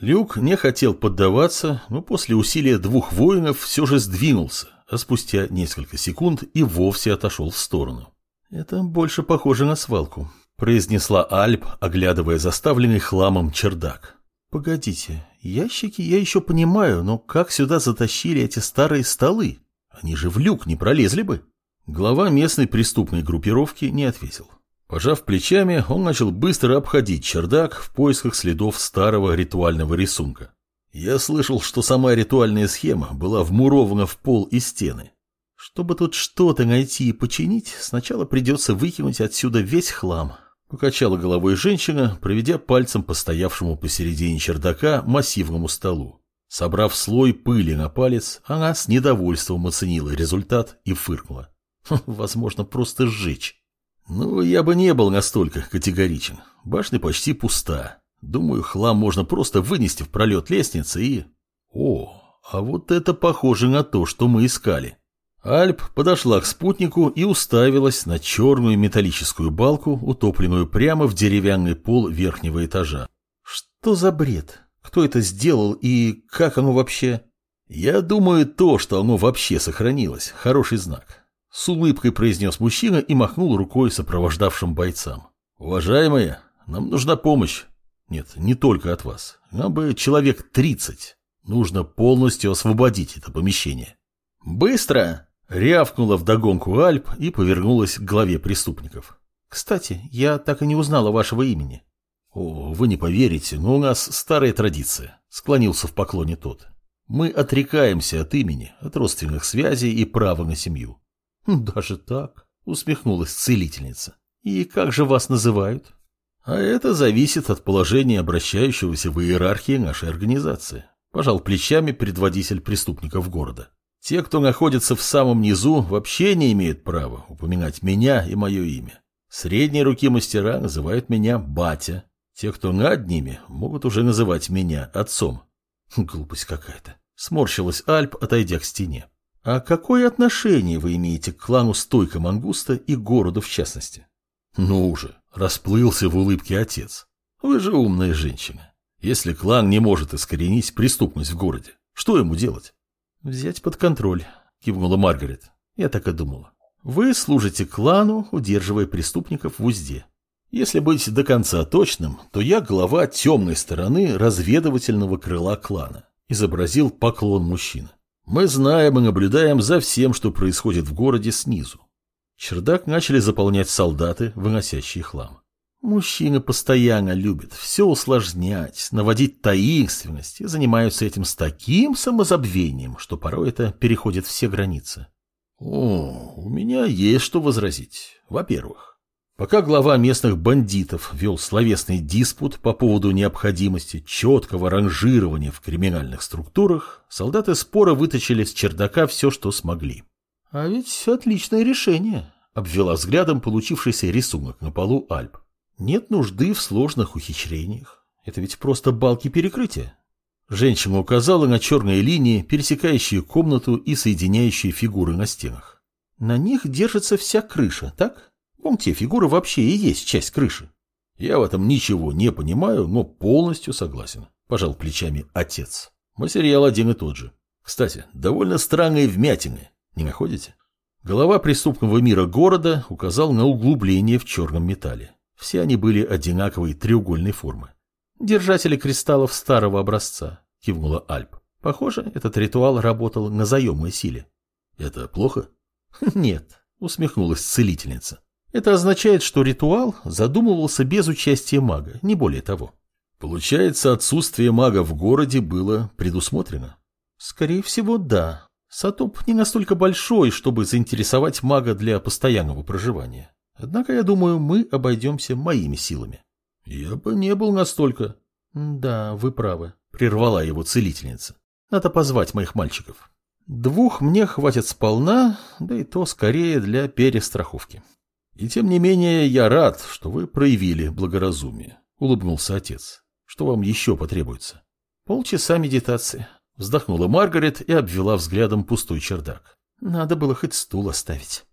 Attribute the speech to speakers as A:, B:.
A: Люк не хотел поддаваться, но после усилия двух воинов все же сдвинулся, а спустя несколько секунд и вовсе отошел в сторону. «Это больше похоже на свалку», — произнесла Альп, оглядывая заставленный хламом чердак. «Погодите, ящики я еще понимаю, но как сюда затащили эти старые столы? Они же в люк не пролезли бы». Глава местной преступной группировки не ответил. Пожав плечами, он начал быстро обходить чердак в поисках следов старого ритуального рисунка. Я слышал, что сама ритуальная схема была вмурована в пол и стены. Чтобы тут что-то найти и починить, сначала придется выкинуть отсюда весь хлам. Покачала головой женщина, проведя пальцем по стоявшему посередине чердака массивному столу. Собрав слой пыли на палец, она с недовольством оценила результат и фыркнула. Возможно, просто сжечь. Ну, я бы не был настолько категоричен. Башня почти пуста. Думаю, хлам можно просто вынести в пролет лестницы и... О, а вот это похоже на то, что мы искали. Альп подошла к спутнику и уставилась на черную металлическую балку, утопленную прямо в деревянный пол верхнего этажа. Что за бред? Кто это сделал и как оно вообще? Я думаю, то, что оно вообще сохранилось, хороший знак. С улыбкой произнес мужчина и махнул рукой сопровождавшим бойцам. «Уважаемые, нам нужна помощь. Нет, не только от вас. Нам бы человек тридцать. Нужно полностью освободить это помещение». «Быстро!» — рявкнула вдогонку Альп и повернулась к главе преступников. «Кстати, я так и не узнала вашего имени». «О, вы не поверите, но у нас старая традиция», — склонился в поклоне тот. «Мы отрекаемся от имени, от родственных связей и права на семью. «Даже так?» — усмехнулась целительница. «И как же вас называют?» «А это зависит от положения обращающегося в иерархии нашей организации», — пожал плечами предводитель преступников города. «Те, кто находится в самом низу, вообще не имеют права упоминать меня и мое имя. Средние руки мастера называют меня батя. Те, кто над ними, могут уже называть меня отцом». Глупость какая-то. Сморщилась Альп, отойдя к стене. А какое отношение вы имеете к клану Стойка Мангуста и городу в частности? Ну уже, расплылся в улыбке отец. Вы же умная женщина. Если клан не может искоренить преступность в городе, что ему делать? Взять под контроль, кивнула Маргарет. Я так и думала. Вы служите клану, удерживая преступников в узде. Если быть до конца точным, то я глава темной стороны разведывательного крыла клана. Изобразил поклон мужчины. Мы знаем и наблюдаем за всем, что происходит в городе снизу. Чердак начали заполнять солдаты, выносящие хлам. Мужчины постоянно любят все усложнять, наводить таинственность и занимаются этим с таким самозабвением, что порой это переходит все границы. О, у меня есть что возразить. Во-первых, Пока глава местных бандитов вел словесный диспут по поводу необходимости четкого ранжирования в криминальных структурах, солдаты спора вытащили с чердака все, что смогли. «А ведь отличное решение», — обвела взглядом получившийся рисунок на полу Альп. «Нет нужды в сложных ухищрениях. Это ведь просто балки перекрытия». Женщина указала на черные линии, пересекающие комнату и соединяющие фигуры на стенах. «На них держится вся крыша, так?» Вон те фигуры вообще и есть часть крыши. Я в этом ничего не понимаю, но полностью согласен. Пожал плечами отец. Материал один и тот же. Кстати, довольно странные вмятины. Не находите? Голова преступного мира города указал на углубление в черном металле. Все они были одинаковой треугольной формы. Держатели кристаллов старого образца, кивнула Альп. Похоже, этот ритуал работал на заемной силе. Это плохо? Нет, усмехнулась целительница. Это означает, что ритуал задумывался без участия мага, не более того. Получается, отсутствие мага в городе было предусмотрено? Скорее всего, да. Сатоп не настолько большой, чтобы заинтересовать мага для постоянного проживания. Однако, я думаю, мы обойдемся моими силами. Я бы не был настолько. Да, вы правы, прервала его целительница. Надо позвать моих мальчиков. Двух мне хватит сполна, да и то скорее для перестраховки. И тем не менее я рад, что вы проявили благоразумие, улыбнулся отец. Что вам еще потребуется? Полчаса медитации. Вздохнула Маргарет и обвела взглядом пустой чердак. Надо было хоть стул оставить.